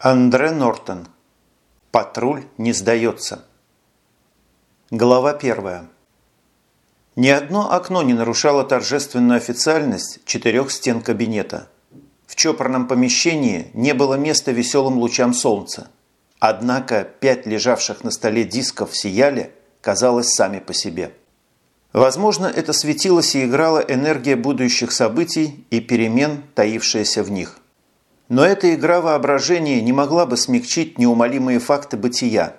Андре Нортон. Патруль не сдается. Глава первая. Ни одно окно не нарушало торжественную официальность четырех стен кабинета. В чопорном помещении не было места веселым лучам солнца. Однако пять лежавших на столе дисков сияли, казалось, сами по себе. Возможно, это светилось и играла энергия будущих событий и перемен, таившаяся в них – но эта игра воображения не могла бы смягчить неумолимые факты бытия.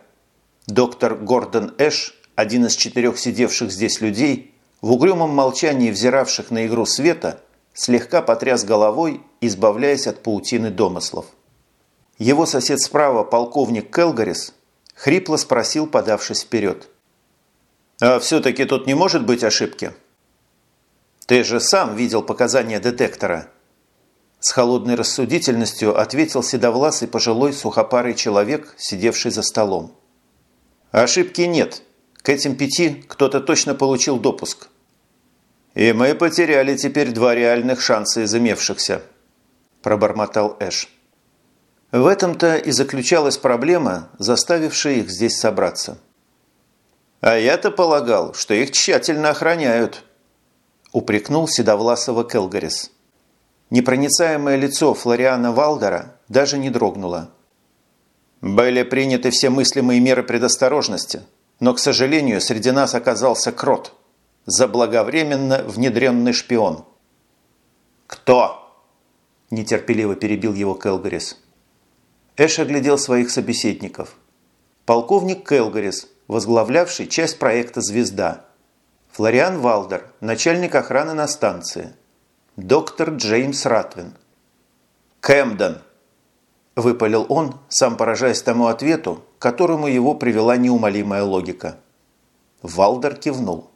Доктор Гордон Эш, один из четырех сидевших здесь людей, в угрюмом молчании взиравших на игру света, слегка потряс головой, избавляясь от паутины домыслов. Его сосед справа, полковник Келгарис, хрипло спросил, подавшись вперед. «А все-таки тут не может быть ошибки?» «Ты же сам видел показания детектора», с холодной рассудительностью ответил седовласый пожилой сухопарый человек, сидевший за столом. «Ошибки нет. К этим пяти кто-то точно получил допуск. И мы потеряли теперь два реальных шанса из имевшихся», – пробормотал Эш. В этом-то и заключалась проблема, заставившая их здесь собраться. «А я-то полагал, что их тщательно охраняют», – упрекнул Седовласова Келгарис. Непроницаемое лицо Флориана Валдера даже не дрогнуло. Были приняты все мыслимые меры предосторожности, но, к сожалению, среди нас оказался крот, заблаговременно внедренный шпион. «Кто?» – нетерпеливо перебил его Келгарис. Эш оглядел своих собеседников. Полковник Келгарис, возглавлявший часть проекта «Звезда». Флориан Валдер, начальник охраны на станции – доктор Джеймс Ратвин. «Кэмден!» – выпалил он, сам поражаясь тому ответу, которому его привела неумолимая логика. Валдер кивнул.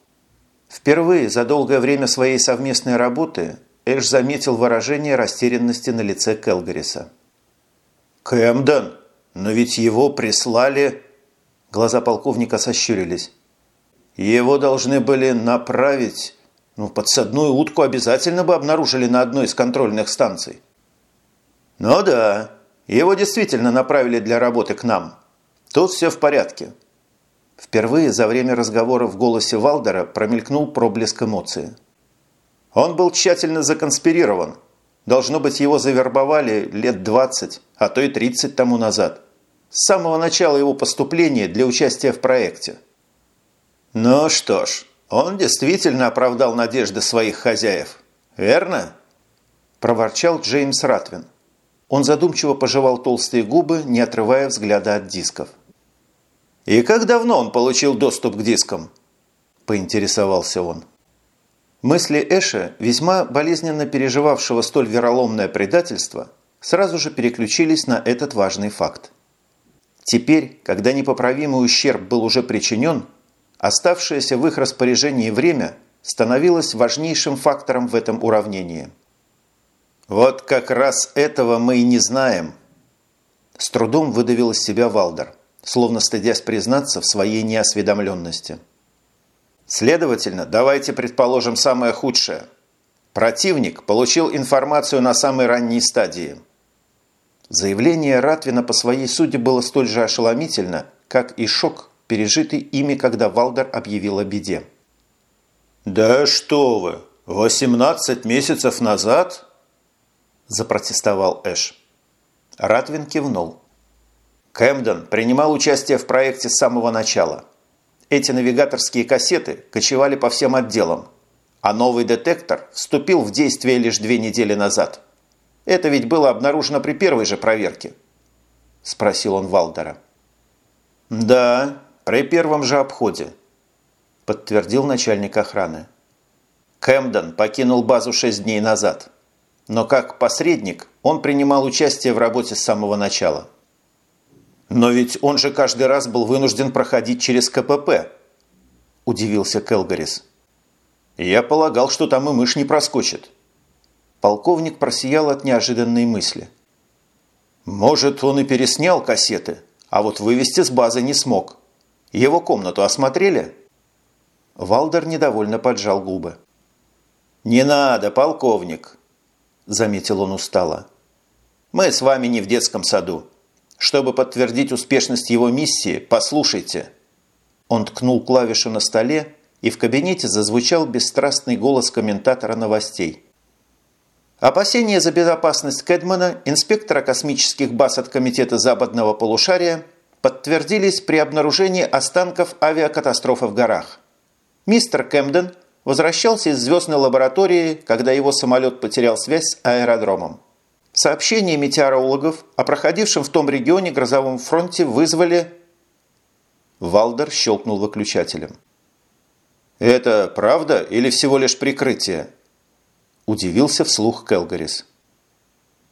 Впервые за долгое время своей совместной работы Эш заметил выражение растерянности на лице Келгариса. «Кэмден? Но ведь его прислали...» Глаза полковника сощурились. «Его должны были направить ну, подсадную утку обязательно бы обнаружили на одной из контрольных станций. Ну да, его действительно направили для работы к нам. Тут все в порядке. Впервые за время разговора в голосе Валдера промелькнул проблеск эмоции. Он был тщательно законспирирован. Должно быть, его завербовали лет 20, а то и 30 тому назад. С самого начала его поступления для участия в проекте. Ну что ж, он действительно оправдал надежды своих хозяев. Верно? Проворчал Джеймс Ратвин. Он задумчиво пожевал толстые губы, не отрывая взгляда от дисков. «И как давно он получил доступ к дискам?» – поинтересовался он. Мысли Эша, весьма болезненно переживавшего столь вероломное предательство, сразу же переключились на этот важный факт. Теперь, когда непоправимый ущерб был уже причинен, Оставшееся в их распоряжении время становилось важнейшим фактором в этом уравнении. «Вот как раз этого мы и не знаем», – с трудом выдавил из себя Валдер, словно стыдясь признаться в своей неосведомленности. «Следовательно, давайте предположим самое худшее. Противник получил информацию на самой ранней стадии». Заявление Ратвина по своей сути было столь же ошеломительно, как и шок – пережитый ими, когда Валдер объявил о беде. «Да что вы! 18 месяцев назад?» – запротестовал Эш. Ратвин кивнул. Кэмден принимал участие в проекте с самого начала. Эти навигаторские кассеты кочевали по всем отделам, а новый детектор вступил в действие лишь две недели назад. Это ведь было обнаружено при первой же проверке? Спросил он Валдера. Да, при первом же обходе, подтвердил начальник охраны. Кэмден покинул базу шесть дней назад, но как посредник он принимал участие в работе с самого начала. «Но ведь он же каждый раз был вынужден проходить через КПП», – удивился Келгарис. «Я полагал, что там и мышь не проскочит». Полковник просиял от неожиданной мысли. «Может, он и переснял кассеты, а вот вывести с базы не смог». Его комнату осмотрели?» Валдер недовольно поджал губы. «Не надо, полковник!» – заметил он устало. «Мы с вами не в детском саду. Чтобы подтвердить успешность его миссии, послушайте». Он ткнул клавишу на столе, и в кабинете зазвучал бесстрастный голос комментатора новостей. Опасения за безопасность Кэдмана, инспектора космических баз от Комитета Западного полушария, подтвердились при обнаружении останков авиакатастрофы в горах. Мистер Кэмден возвращался из звездной лаборатории, когда его самолет потерял связь с аэродромом. Сообщения метеорологов о проходившем в том регионе грозовом фронте вызвали... Валдер щелкнул выключателем. «Это правда или всего лишь прикрытие?» Удивился вслух Келгарис.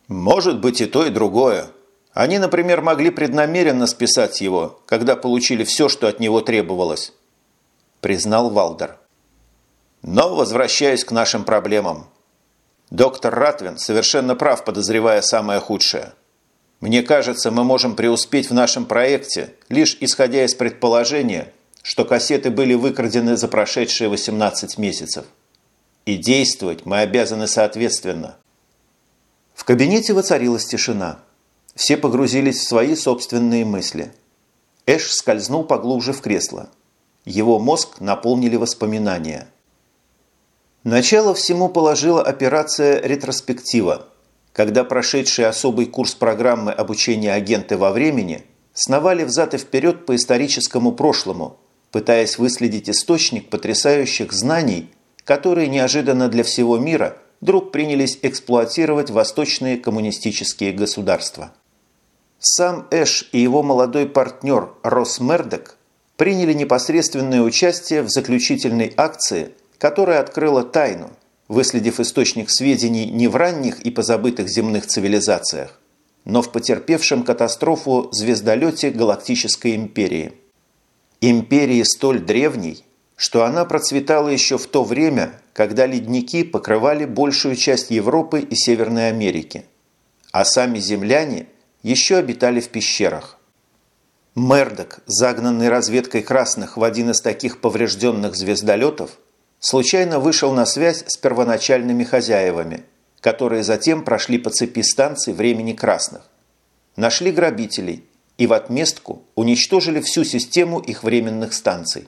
«Может быть и то, и другое. Они, например, могли преднамеренно списать его, когда получили все, что от него требовалось», признал Валдер. «Но возвращаясь к нашим проблемам. Доктор Ратвин совершенно прав, подозревая самое худшее. Мне кажется, мы можем преуспеть в нашем проекте, лишь исходя из предположения, что кассеты были выкрадены за прошедшие 18 месяцев. И действовать мы обязаны соответственно. В кабинете воцарилась тишина. Все погрузились в свои собственные мысли. Эш скользнул поглубже в кресло. Его мозг наполнили воспоминания. Начало всему положила операция «Ретроспектива», когда прошедшие особый курс программы обучения агенты во времени сновали взад и вперед по историческому прошлому, пытаясь выследить источник потрясающих знаний – которые неожиданно для всего мира вдруг принялись эксплуатировать восточные коммунистические государства. Сам Эш и его молодой партнер Рос Мердок приняли непосредственное участие в заключительной акции, которая открыла тайну, выследив источник сведений не в ранних и позабытых земных цивилизациях, но в потерпевшем катастрофу звездолете Галактической империи. Империи столь древней, что она процветала еще в то время, когда ледники покрывали большую часть Европы и Северной Америки, а сами земляне еще обитали в пещерах. Мердок, загнанный разведкой красных в один из таких поврежденных звездолетов, случайно вышел на связь с первоначальными хозяевами, которые затем прошли по цепи станций времени красных. Нашли грабителей и в отместку уничтожили всю систему их временных станций.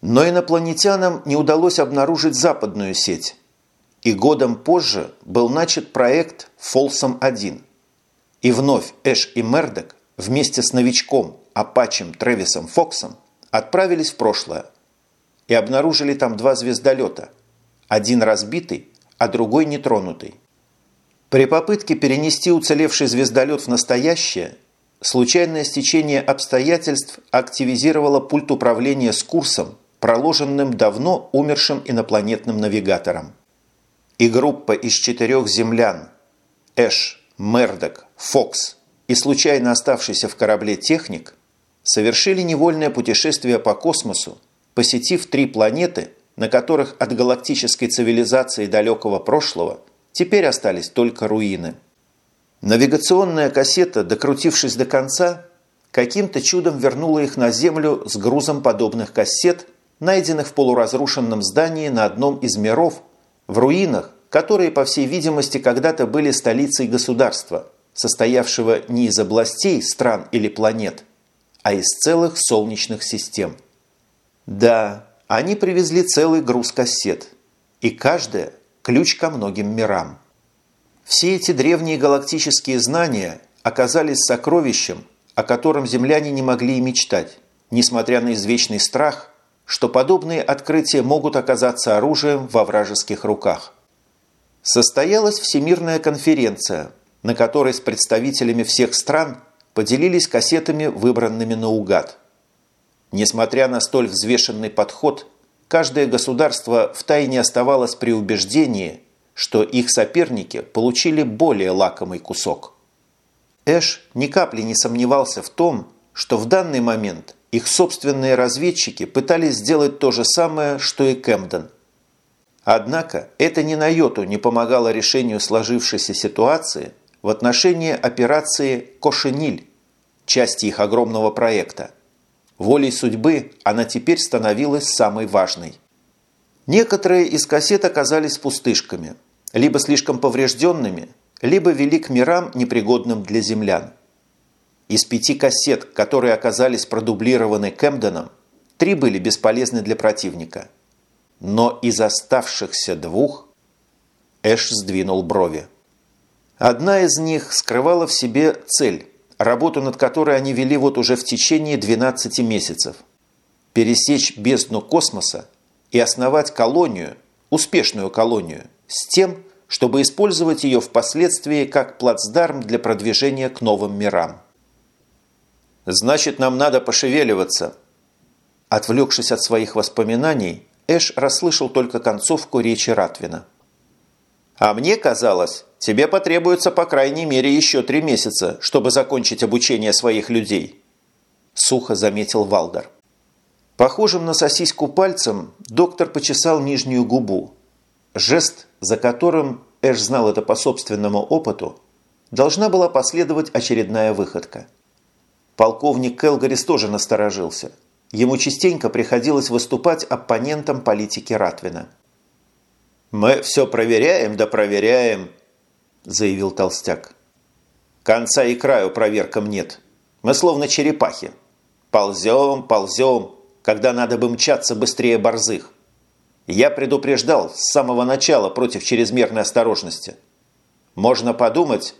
Но инопланетянам не удалось обнаружить западную сеть. И годом позже был начат проект «Фолсом-1». И вновь Эш и Мердок вместе с новичком Апачем Тревисом Фоксом отправились в прошлое и обнаружили там два звездолета. Один разбитый, а другой нетронутый. При попытке перенести уцелевший звездолет в настоящее, случайное стечение обстоятельств активизировало пульт управления с курсом проложенным давно умершим инопланетным навигатором. И группа из четырех землян – Эш, Мердок, Фокс и случайно оставшийся в корабле техник – совершили невольное путешествие по космосу, посетив три планеты, на которых от галактической цивилизации далекого прошлого теперь остались только руины. Навигационная кассета, докрутившись до конца, каким-то чудом вернула их на Землю с грузом подобных кассет – найденных в полуразрушенном здании на одном из миров, в руинах, которые, по всей видимости, когда-то были столицей государства, состоявшего не из областей, стран или планет, а из целых солнечных систем. Да, они привезли целый груз кассет, и каждая – ключ ко многим мирам. Все эти древние галактические знания оказались сокровищем, о котором земляне не могли и мечтать, несмотря на извечный страх – что подобные открытия могут оказаться оружием во вражеских руках. Состоялась Всемирная конференция, на которой с представителями всех стран поделились кассетами, выбранными наугад. Несмотря на столь взвешенный подход, каждое государство втайне оставалось при убеждении, что их соперники получили более лакомый кусок. Эш ни капли не сомневался в том, что в данный момент их собственные разведчики пытались сделать то же самое, что и Кэмден. Однако это ни на йоту не помогало решению сложившейся ситуации в отношении операции «Кошениль», части их огромного проекта. Волей судьбы она теперь становилась самой важной. Некоторые из кассет оказались пустышками, либо слишком поврежденными, либо вели к мирам, непригодным для землян. из пяти кассет, которые оказались продублированы Кэмденом, три были бесполезны для противника. Но из оставшихся двух Эш сдвинул брови. Одна из них скрывала в себе цель, работу над которой они вели вот уже в течение 12 месяцев. Пересечь бездну космоса и основать колонию, успешную колонию, с тем, чтобы использовать ее впоследствии как плацдарм для продвижения к новым мирам. «Значит, нам надо пошевеливаться». Отвлекшись от своих воспоминаний, Эш расслышал только концовку речи Ратвина. «А мне казалось, тебе потребуется по крайней мере еще три месяца, чтобы закончить обучение своих людей», – сухо заметил Валдер. Похожим на сосиску пальцем доктор почесал нижнюю губу. Жест, за которым, Эш знал это по собственному опыту, должна была последовать очередная выходка. Полковник Келгарис тоже насторожился. Ему частенько приходилось выступать оппонентом политики Ратвина. «Мы все проверяем да проверяем», – заявил Толстяк. «Конца и краю проверкам нет. Мы словно черепахи. Ползем, ползем, когда надо бы мчаться быстрее борзых. Я предупреждал с самого начала против чрезмерной осторожности. Можно подумать,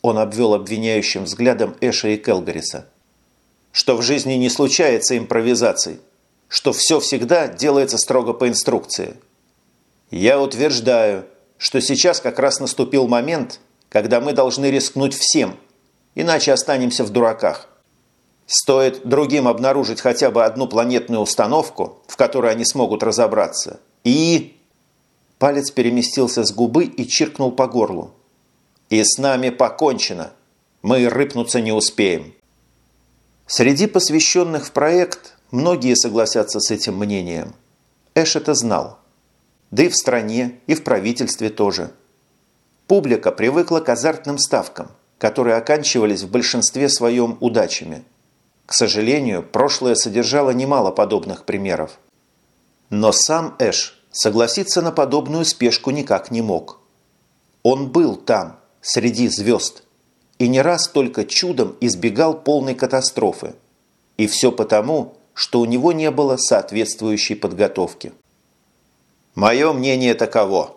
он обвел обвиняющим взглядом Эша и Келгариса, что в жизни не случается импровизаций, что все всегда делается строго по инструкции. Я утверждаю, что сейчас как раз наступил момент, когда мы должны рискнуть всем, иначе останемся в дураках. Стоит другим обнаружить хотя бы одну планетную установку, в которой они смогут разобраться. И... Палец переместился с губы и чиркнул по горлу. И с нами покончено. Мы рыпнуться не успеем. Среди посвященных в проект многие согласятся с этим мнением. Эш это знал. Да и в стране, и в правительстве тоже. Публика привыкла к азартным ставкам, которые оканчивались в большинстве своем удачами – к сожалению, прошлое содержало немало подобных примеров. Но сам Эш согласиться на подобную спешку никак не мог. Он был там, среди звезд, и не раз только чудом избегал полной катастрофы. И все потому, что у него не было соответствующей подготовки. «Мое мнение таково.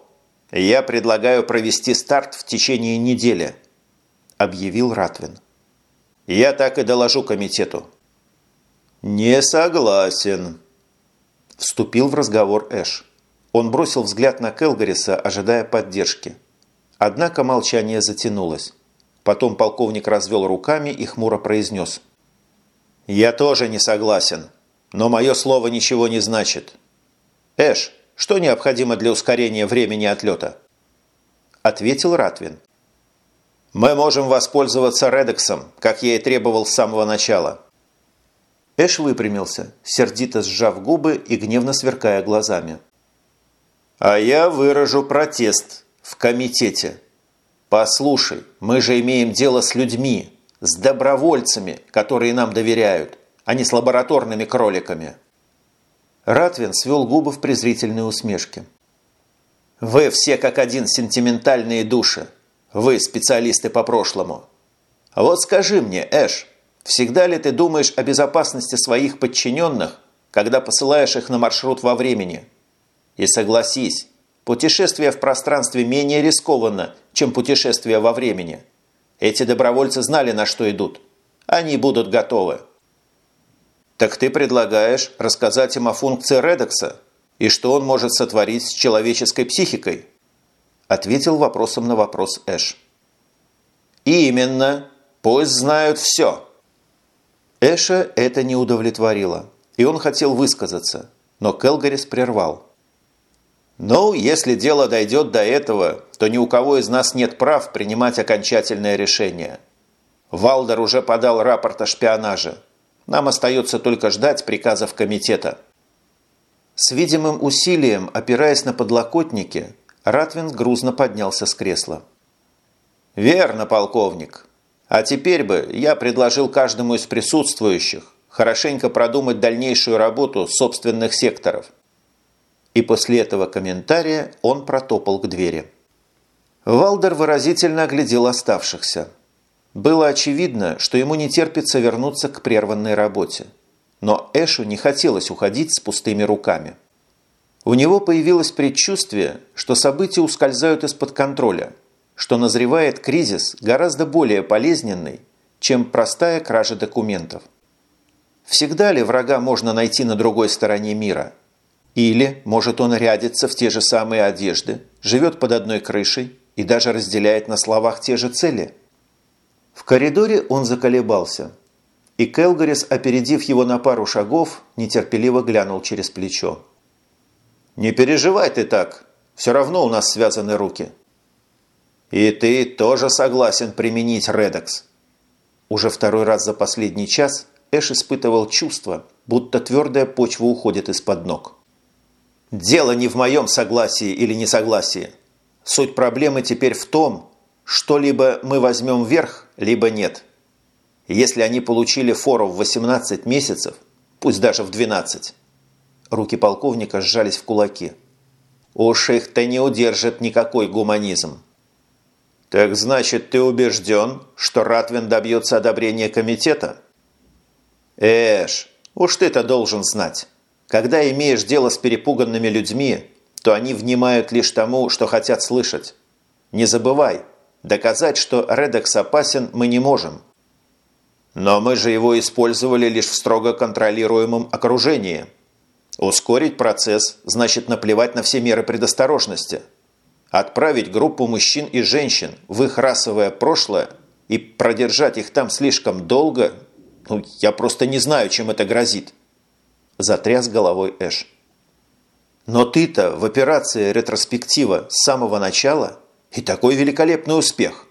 Я предлагаю провести старт в течение недели», – объявил Ратвин. Я так и доложу комитету». «Не согласен», – вступил в разговор Эш. Он бросил взгляд на Келгариса, ожидая поддержки. Однако молчание затянулось. Потом полковник развел руками и хмуро произнес. «Я тоже не согласен, но мое слово ничего не значит. Эш, что необходимо для ускорения времени отлета?» Ответил Ратвин. Мы можем воспользоваться Редексом, как я и требовал с самого начала». Эш выпрямился, сердито сжав губы и гневно сверкая глазами. «А я выражу протест в комитете. Послушай, мы же имеем дело с людьми, с добровольцами, которые нам доверяют, а не с лабораторными кроликами». Ратвин свел губы в презрительной усмешке. «Вы все как один сентиментальные души. Вы специалисты по прошлому. Вот скажи мне, Эш, всегда ли ты думаешь о безопасности своих подчиненных, когда посылаешь их на маршрут во времени? И согласись, путешествие в пространстве менее рискованно, чем путешествие во времени. Эти добровольцы знали, на что идут. Они будут готовы. Так ты предлагаешь рассказать им о функции Редекса и что он может сотворить с человеческой психикой? Ответил вопросом на вопрос Эш. «Именно. Пусть знают все». Эша это не удовлетворило, и он хотел высказаться, но Келгарис прервал. «Ну, если дело дойдет до этого, то ни у кого из нас нет прав принимать окончательное решение. Валдер уже подал рапорт о шпионаже. Нам остается только ждать приказов комитета». С видимым усилием, опираясь на подлокотники, Ратвин грузно поднялся с кресла. «Верно, полковник. А теперь бы я предложил каждому из присутствующих хорошенько продумать дальнейшую работу собственных секторов». И после этого комментария он протопал к двери. Валдер выразительно оглядел оставшихся. Было очевидно, что ему не терпится вернуться к прерванной работе. Но Эшу не хотелось уходить с пустыми руками. У него появилось предчувствие, что события ускользают из-под контроля, что назревает кризис гораздо более болезненный, чем простая кража документов. Всегда ли врага можно найти на другой стороне мира? Или, может, он рядится в те же самые одежды, живет под одной крышей и даже разделяет на словах те же цели? В коридоре он заколебался, и Келгарис, опередив его на пару шагов, нетерпеливо глянул через плечо. «Не переживай ты так, все равно у нас связаны руки». «И ты тоже согласен применить Редекс?» Уже второй раз за последний час Эш испытывал чувство, будто твердая почва уходит из-под ног. «Дело не в моем согласии или несогласии. Суть проблемы теперь в том, что либо мы возьмем верх, либо нет. Если они получили фору в 18 месяцев, пусть даже в 12, руки полковника сжались в кулаки. Уж их-то не удержит никакой гуманизм. «Так значит, ты убежден, что Ратвин добьется одобрения комитета?» «Эш, уж ты-то должен знать. Когда имеешь дело с перепуганными людьми, то они внимают лишь тому, что хотят слышать. Не забывай, доказать, что Редекс опасен, мы не можем. Но мы же его использовали лишь в строго контролируемом окружении. Ускорить процесс значит наплевать на все меры предосторожности – Отправить группу мужчин и женщин в их расовое прошлое и продержать их там слишком долго, ну, я просто не знаю, чем это грозит. Затряс головой Эш. Но ты-то в операции ретроспектива с самого начала и такой великолепный успех.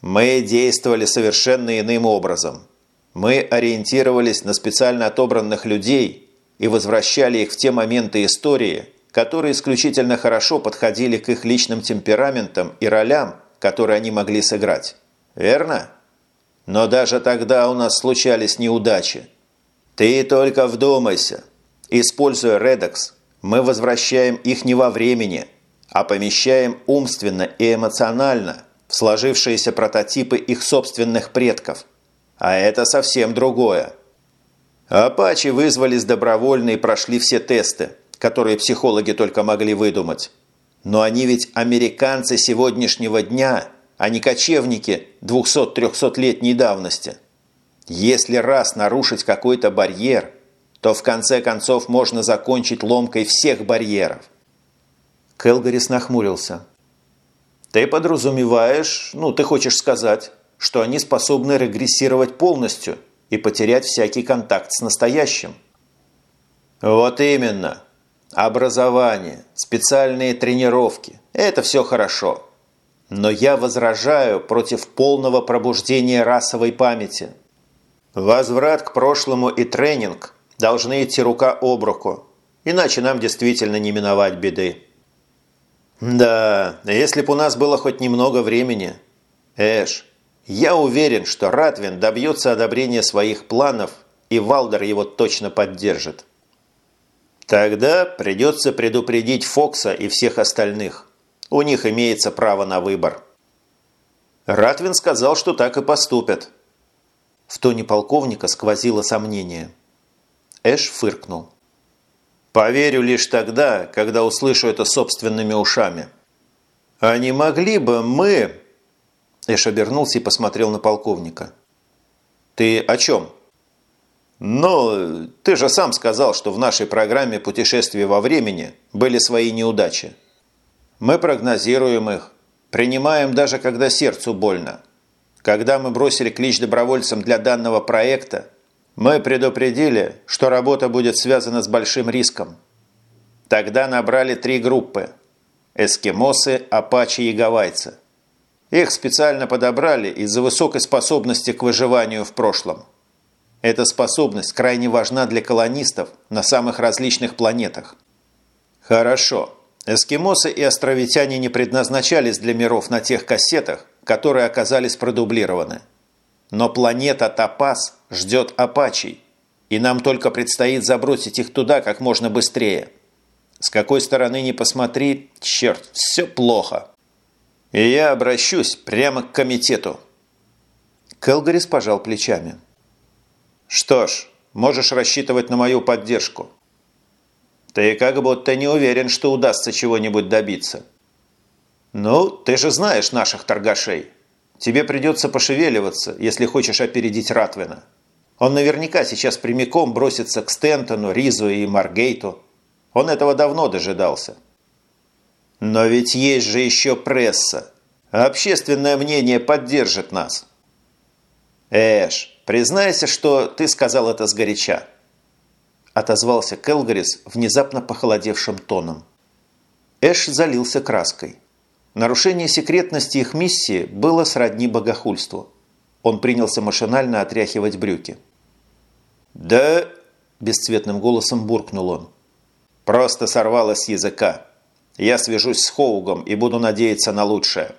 Мы действовали совершенно иным образом. Мы ориентировались на специально отобранных людей и возвращали их в те моменты истории, которые исключительно хорошо подходили к их личным темпераментам и ролям, которые они могли сыграть. Верно? Но даже тогда у нас случались неудачи. Ты только вдумайся. Используя Редекс, мы возвращаем их не во времени, а помещаем умственно и эмоционально в сложившиеся прототипы их собственных предков. А это совсем другое. Апачи вызвались добровольно и прошли все тесты, которые психологи только могли выдумать. Но они ведь американцы сегодняшнего дня, а не кочевники 200-300-летней давности. Если раз нарушить какой-то барьер, то в конце концов можно закончить ломкой всех барьеров. Келгарис нахмурился. Ты подразумеваешь, ну, ты хочешь сказать, что они способны регрессировать полностью и потерять всякий контакт с настоящим. Вот именно. Образование, специальные тренировки – это все хорошо. Но я возражаю против полного пробуждения расовой памяти. Возврат к прошлому и тренинг должны идти рука об руку, иначе нам действительно не миновать беды. Да, если бы у нас было хоть немного времени. Эш, я уверен, что Ратвин добьется одобрения своих планов, и Валдер его точно поддержит. Тогда придется предупредить Фокса и всех остальных. У них имеется право на выбор. Ратвин сказал, что так и поступят. В тоне полковника сквозило сомнение. Эш фыркнул. «Поверю лишь тогда, когда услышу это собственными ушами. А не могли бы мы...» Эш обернулся и посмотрел на полковника. «Ты о чем?» Но ты же сам сказал, что в нашей программе путешествия во времени были свои неудачи. Мы прогнозируем их, принимаем даже когда сердцу больно. Когда мы бросили клич добровольцам для данного проекта, мы предупредили, что работа будет связана с большим риском. Тогда набрали три группы – эскимосы, апачи и гавайцы. Их специально подобрали из-за высокой способности к выживанию в прошлом – эта способность крайне важна для колонистов на самых различных планетах. Хорошо. Эскимосы и островитяне не предназначались для миров на тех кассетах, которые оказались продублированы. Но планета Топас ждет апачей, и нам только предстоит забросить их туда как можно быстрее. С какой стороны ни посмотри, черт, все плохо. И я обращусь прямо к комитету. Келгарис пожал плечами. «Что ж, можешь рассчитывать на мою поддержку. Ты как будто не уверен, что удастся чего-нибудь добиться. Ну, ты же знаешь наших торгашей. Тебе придется пошевеливаться, если хочешь опередить Ратвина. Он наверняка сейчас прямиком бросится к Стентону, Ризу и Маргейту. Он этого давно дожидался. Но ведь есть же еще пресса. Общественное мнение поддержит нас. Эш, признайся, что ты сказал это сгоряча. Отозвался Келгарис внезапно похолодевшим тоном. Эш залился краской. Нарушение секретности их миссии было сродни богохульству. Он принялся машинально отряхивать брюки. «Да...» – бесцветным голосом буркнул он. «Просто сорвалось с языка. Я свяжусь с Хоугом и буду надеяться на лучшее».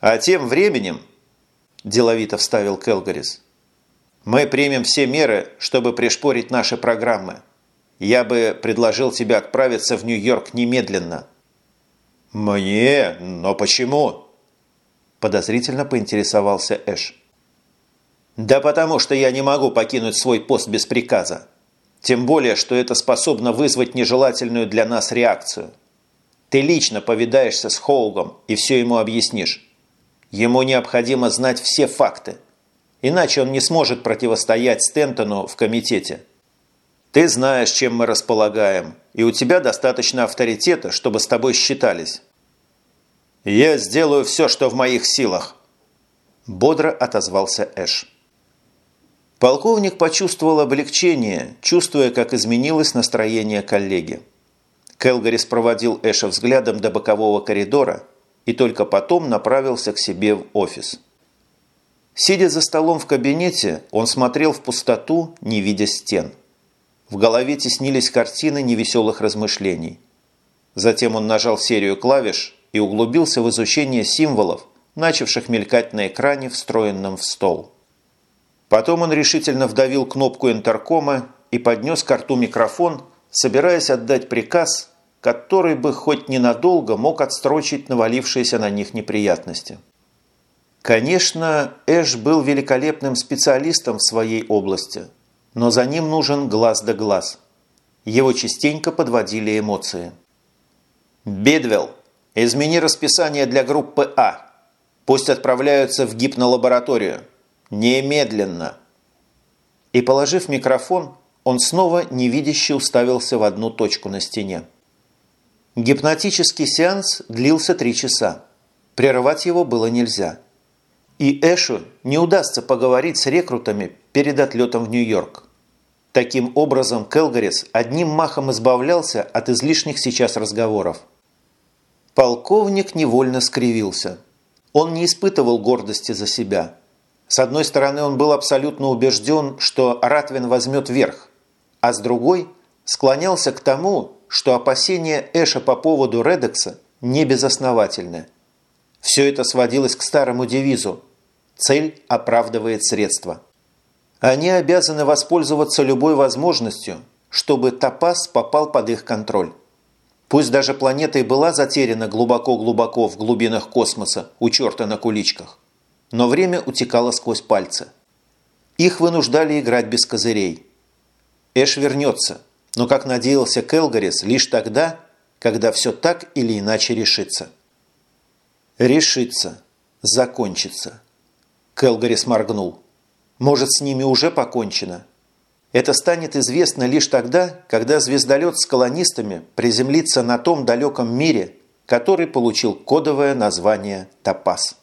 «А тем временем...» – деловито вставил Келгарис. «Мы примем все меры, чтобы пришпорить наши программы. Я бы предложил тебе отправиться в Нью-Йорк немедленно». «Мне? Но почему?» Подозрительно поинтересовался Эш. «Да потому что я не могу покинуть свой пост без приказа. Тем более, что это способно вызвать нежелательную для нас реакцию. Ты лично повидаешься с Хоугом и все ему объяснишь. Ему необходимо знать все факты. Иначе он не сможет противостоять Стентону в комитете. Ты знаешь, чем мы располагаем, и у тебя достаточно авторитета, чтобы с тобой считались. Я сделаю все, что в моих силах. Бодро отозвался Эш. Полковник почувствовал облегчение, чувствуя, как изменилось настроение коллеги. Келгарис проводил Эша взглядом до бокового коридора и только потом направился к себе в офис. Сидя за столом в кабинете, он смотрел в пустоту, не видя стен. В голове теснились картины невеселых размышлений. Затем он нажал серию клавиш и углубился в изучение символов, начавших мелькать на экране, встроенном в стол. Потом он решительно вдавил кнопку интеркома и поднес к рту микрофон, собираясь отдать приказ, который бы хоть ненадолго мог отстрочить навалившиеся на них неприятности. Конечно, Эш был великолепным специалистом в своей области – но за ним нужен глаз да глаз. Его частенько подводили эмоции. «Бидвелл, измени расписание для группы А. Пусть отправляются в гипнолабораторию. Немедленно!» И, положив микрофон, он снова невидяще уставился в одну точку на стене. Гипнотический сеанс длился три часа. Прерывать его было нельзя. И Эшу не удастся поговорить с рекрутами перед отлетом в Нью-Йорк. Таким образом, Келгарис одним махом избавлялся от излишних сейчас разговоров. Полковник невольно скривился. Он не испытывал гордости за себя. С одной стороны, он был абсолютно убежден, что Ратвин возьмет верх, а с другой склонялся к тому, что опасения Эша по поводу Редекса не безосновательны. Все это сводилось к старому девизу «Цель оправдывает средства». Они обязаны воспользоваться любой возможностью, чтобы Топас попал под их контроль. Пусть даже планета и была затеряна глубоко-глубоко в глубинах космоса у черта на куличках, но время утекало сквозь пальцы. Их вынуждали играть без козырей. Эш вернется, но, как надеялся Келгарис, лишь тогда, когда все так или иначе решится. Решится. Закончится. Келгарис моргнул. Может, с ними уже покончено? Это станет известно лишь тогда, когда звездолет с колонистами приземлится на том далеком мире, который получил кодовое название «Топас».